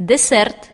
ديسرت